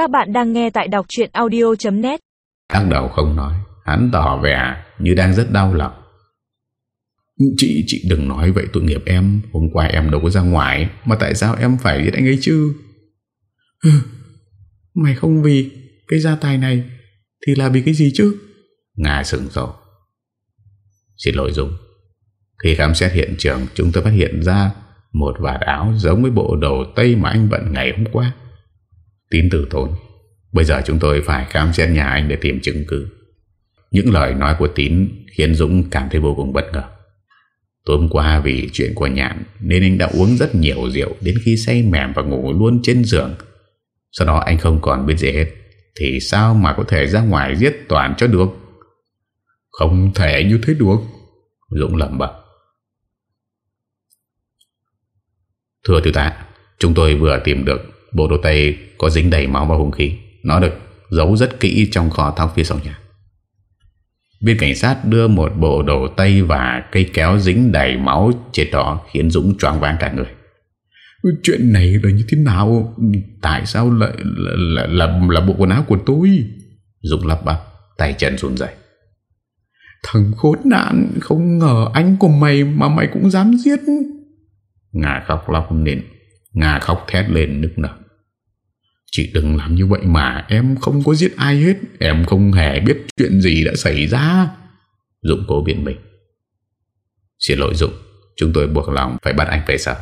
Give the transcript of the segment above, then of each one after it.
Các bạn đang nghe tại đọc chuyện audio.net Lắc đầu không nói. Hắn tỏ vẻ như đang rất đau lòng. Chị, chị đừng nói vậy tội nghiệp em. Hôm qua em đâu có ra ngoài Mà tại sao em phải giết anh ấy chứ? Ừ, mày không vì Cái gia tài này Thì là vì cái gì chứ? Nga sừng sổ Xin lỗi Dung. Khi khám xét hiện trường Chúng tôi phát hiện ra Một vạt áo giống với bộ đồ Tây mà anh vận ngày hôm qua. Tín tử tốn Bây giờ chúng tôi phải khám xét nhà anh để tìm chứng cứ. Những lời nói của Tín Khiến Dũng cảm thấy vô cùng bất ngờ. Tối hôm qua vì chuyện của nhạn Nên anh đã uống rất nhiều rượu Đến khi say mềm và ngủ luôn trên giường. Sau đó anh không còn biết gì hết, Thì sao mà có thể ra ngoài giết toàn cho được? Không thể như thế được, Dũng lầm bẩm. Thưa thiếu tá, Chúng tôi vừa tìm được Bộ đồ tây có dính đầy máu và hung khí Nó được giấu rất kỹ trong kho thóc phía sau nhà Viên cảnh sát đưa một bộ đồ tây và cây kéo dính đầy máu trên đó khiến Dũng choáng váng cả người. Chuyện này là như thế nào? Tại sao lại là, là, là, là bộ quần áo của tôi? Dũng lắp bắp, tay chân run dậy. Thằng khốn nạn, không ngờ anh của mày mà mày cũng dám giết. Ngà khóc lóc lên, Ngà khóc thét lên nức nở. Chị đừng làm như vậy mà, Em không có giết ai hết. Em không hề biết chuyện gì đã xảy ra. Dũng cố biện mình. Xin lỗi Dũng, Chúng tôi buộc lòng phải bắt anh về sở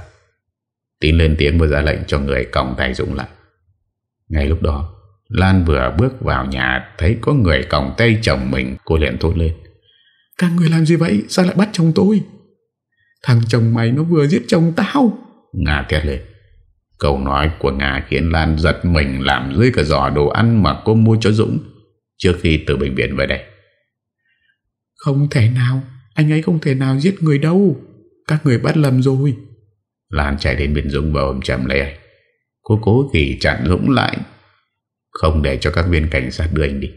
Tín lên tiếng và ra lệnh cho người còng tay Dũng lại. Ngay lúc đó, Lan vừa bước vào nhà, Thấy có người còng tay chồng mình, Cô liền thốt lên. Các người làm gì vậy? Sao lại bắt chồng tôi? Thằng chồng mày nó vừa giết chồng tao. Nga két lên. Câu nói của Nga khiến Lan giật mình làm rơi cả giỏ đồ ăn mà cô mua cho Dũng trước khi từ bệnh viện về đây. Không thể nào, anh ấy không thể nào giết người đâu. Các người bắt lầm rồi. Lan chạy đến bên Dũng và ôm chầm lấy anh. Cô cố ghi chặn Dũng lại, không để cho các viên cảnh sát đưa anh đi.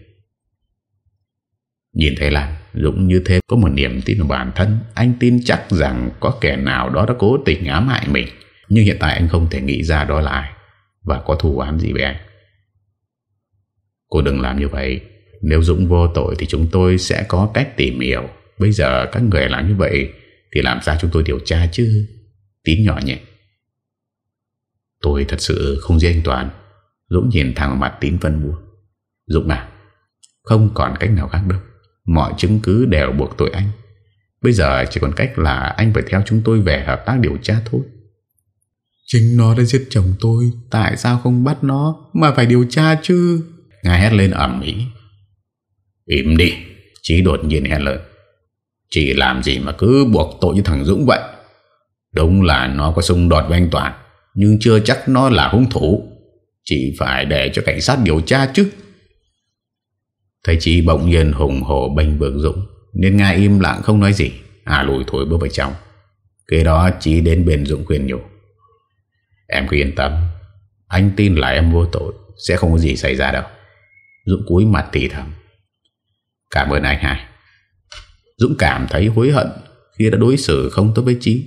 Nhìn thấy Lan, Dũng như thế có một niềm tin vào bản thân. Anh tin chắc rằng có kẻ nào đó đã cố tình ám hại mình. Nhưng hiện tại anh không thể nghĩ ra đó là ai Và có thù án gì với anh. Cô đừng làm như vậy. Nếu Dũng vô tội thì chúng tôi sẽ có cách tìm hiểu. Bây giờ các người làm như vậy Thì làm sao chúng tôi điều tra chứ? Tín nhỏ nhẹ Tôi thật sự không giết anh Toàn. Dũng nhìn thẳng vào mặt tín phân mua. Dũng à Không còn cách nào khác đâu. Mọi chứng cứ đều buộc tội anh. Bây giờ chỉ còn cách là anh phải theo chúng tôi về hợp tác điều tra thôi. Chính nó đã giết chồng tôi, Tại sao không bắt nó Mà phải điều tra chứ? Ngài hét lên ẩm ý Im đi, Chí đột nhiên hét lên chị làm gì mà cứ buộc tội như thằng Dũng vậy? Đúng là nó có xung đột với anh Toàn, Nhưng chưa chắc nó là hung thủ. Chỉ phải để cho cảnh sát điều tra chứ. Thầy Chí bỗng nhiên hùng hồ bênh vực Dũng, Nên Ngài im lặng không nói gì À lùi thổi bước vào trong. Kế đó Chí đến bên Dũng khuyên nhủ. Em cứ yên tâm. Anh tin là em vô tội, Sẽ không có gì xảy ra đâu. Dũng cúi mặt tỉ thầm. Cảm ơn anh hai. Dũng cảm thấy hối hận Khi đã đối xử không tốt với Chí.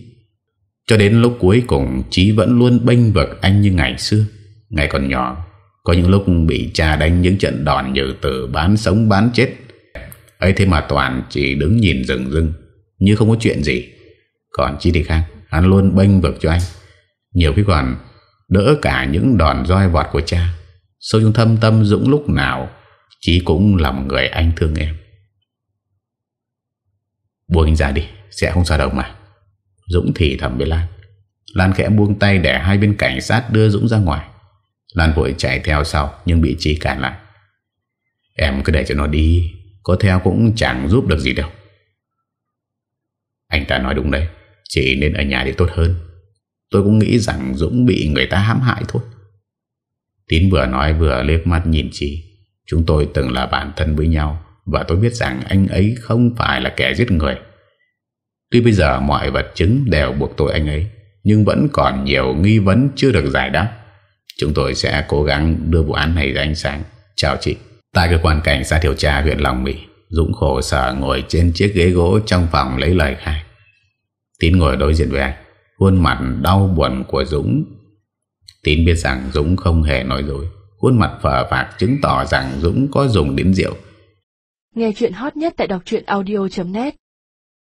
Cho đến lúc cuối cùng, Chí vẫn luôn bênh vực anh như ngày xưa. Ngày còn nhỏ, Có những lúc bị cha đánh những trận đòn Như từ bán sống bán chết. Ấy thế mà Toàn chỉ đứng nhìn rừng rưng, Như không có chuyện gì. Còn Chí thì khác, Hắn luôn bênh vực cho anh nhiều khi còn đỡ cả những đòn roi vọt của cha. Sâu trong thâm tâm Dũng lúc nào, Chí cũng là một người anh thương em. Buông anh ra đi, Sẽ không sao đâu mà. Dũng thì thầm với Lan. Lan khẽ buông tay để hai bên cảnh sát đưa Dũng ra ngoài. Lan vội chạy theo sau, Nhưng bị Chí cản lại. Em cứ để cho nó đi, Có theo cũng chẳng giúp được gì đâu. Anh ta nói đúng đấy Chỉ nên ở nhà thì tốt hơn. Tôi cũng nghĩ rằng Dũng bị người ta hãm hại thôi. Tín vừa nói vừa liếc mắt nhìn chị. Chúng tôi từng là bạn thân với nhau, Và tôi biết rằng anh ấy không phải là kẻ giết người. Tuy bây giờ mọi vật chứng đều buộc tội anh ấy, Nhưng vẫn còn nhiều nghi vấn chưa được giải đáp. Chúng tôi sẽ cố gắng đưa vụ án này ra ánh sáng. Chào chị. Tại cơ quan cảnh sát điều tra huyện Long Mỹ, Dũng khổ sở ngồi trên chiếc ghế gỗ trong phòng lấy lời khai. Tín ngồi đối diện với anh. Khuôn mặt đau buồn của Dũng. Tín biết rằng Dũng không hề nói dối. Khuôn mặt phở phạc chứng tỏ rằng Dũng có dùng đến rượu. Nghe chuyện hot nhất tại đọc audio.net